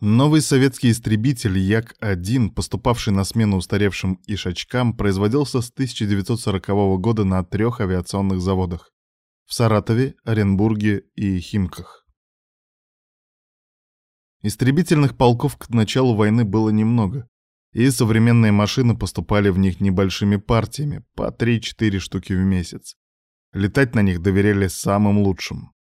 Новый советский истребитель Як-1, поступавший на смену устаревшим ишачкам, производился с 1940 года на трех авиационных заводах — в Саратове, Оренбурге и Химках. Истребительных полков к началу войны было немного, и современные машины поступали в них небольшими партиями, по 3-4 штуки в месяц. Летать на них доверяли самым лучшим.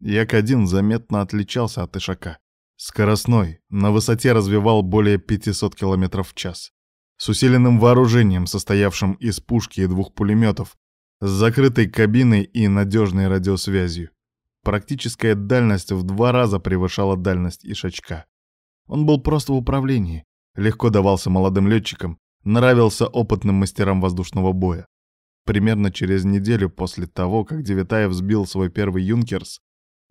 Як-1 заметно отличался от Ишака. Скоростной, на высоте развивал более 500 км в час. С усиленным вооружением, состоявшим из пушки и двух пулеметов, с закрытой кабиной и надежной радиосвязью. Практическая дальность в два раза превышала дальность Ишачка. Он был просто в управлении, легко давался молодым летчикам, нравился опытным мастерам воздушного боя. Примерно через неделю после того, как Девятаев сбил свой первый «Юнкерс»,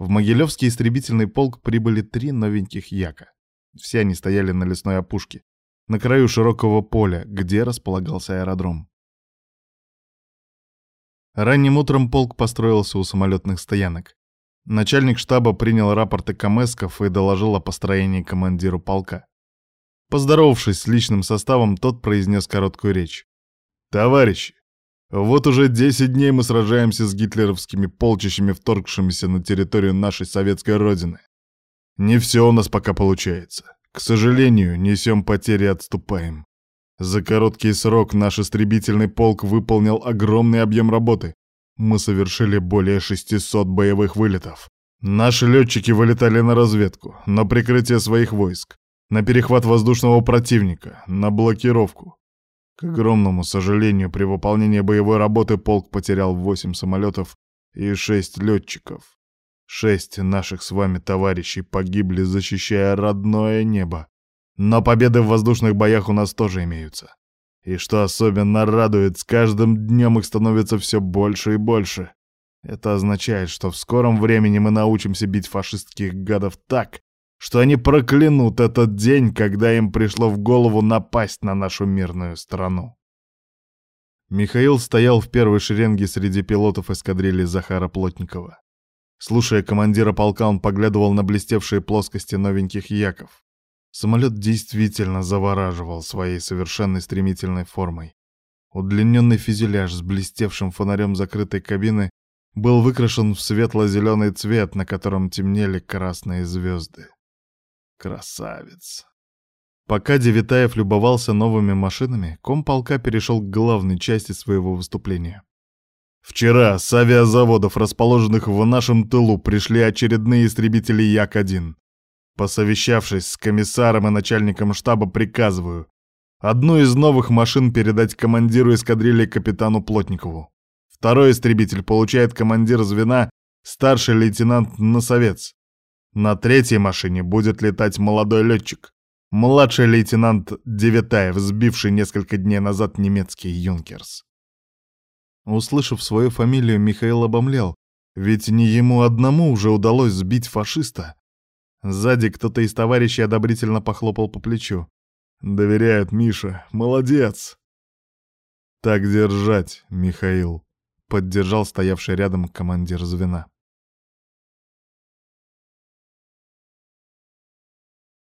в Могилевский истребительный полк прибыли три новеньких Яка. Все они стояли на лесной опушке, на краю широкого поля, где располагался аэродром. Ранним утром полк построился у самолетных стоянок. Начальник штаба принял рапорты Камесков и доложил о построении командиру полка. Поздоровавшись с личным составом, тот произнес короткую речь. «Товарищи, вот уже 10 дней мы сражаемся с гитлеровскими полчищами, вторгшимися на территорию нашей советской родины. Не все у нас пока получается. К сожалению, несем потери и отступаем. За короткий срок наш истребительный полк выполнил огромный объем работы. Мы совершили более 600 боевых вылетов. Наши летчики вылетали на разведку, на прикрытие своих войск, на перехват воздушного противника, на блокировку. К огромному сожалению, при выполнении боевой работы полк потерял 8 самолетов и 6 летчиков. Шесть наших с вами товарищей погибли, защищая родное небо. Но победы в воздушных боях у нас тоже имеются. И что особенно радует, с каждым днем их становится все больше и больше. Это означает, что в скором времени мы научимся бить фашистских гадов так, что они проклянут этот день, когда им пришло в голову напасть на нашу мирную страну. Михаил стоял в первой шеренге среди пилотов эскадрильи Захара Плотникова. Слушая командира полка, он поглядывал на блестевшие плоскости новеньких яков. Самолет действительно завораживал своей совершенной стремительной формой. Удлиненный фюзеляж с блестевшим фонарем закрытой кабины был выкрашен в светло-зеленый цвет, на котором темнели красные звезды. Красавец. Пока Девитаев любовался новыми машинами, комполка перешел к главной части своего выступления. Вчера с авиазаводов, расположенных в нашем тылу, пришли очередные истребители Як-1. Посовещавшись с комиссаром и начальником штаба, приказываю одну из новых машин передать командиру эскадрильи капитану Плотникову. Второй истребитель получает командир звена старший лейтенант Носовец. На третьей машине будет летать молодой летчик, младший лейтенант Девятаев, сбивший несколько дней назад немецкий «Юнкерс». Услышав свою фамилию, Михаил обомлел, ведь не ему одному уже удалось сбить фашиста. Сзади кто-то из товарищей одобрительно похлопал по плечу. «Доверяют, Миша, молодец!» «Так держать, Михаил», — поддержал стоявший рядом командир звена.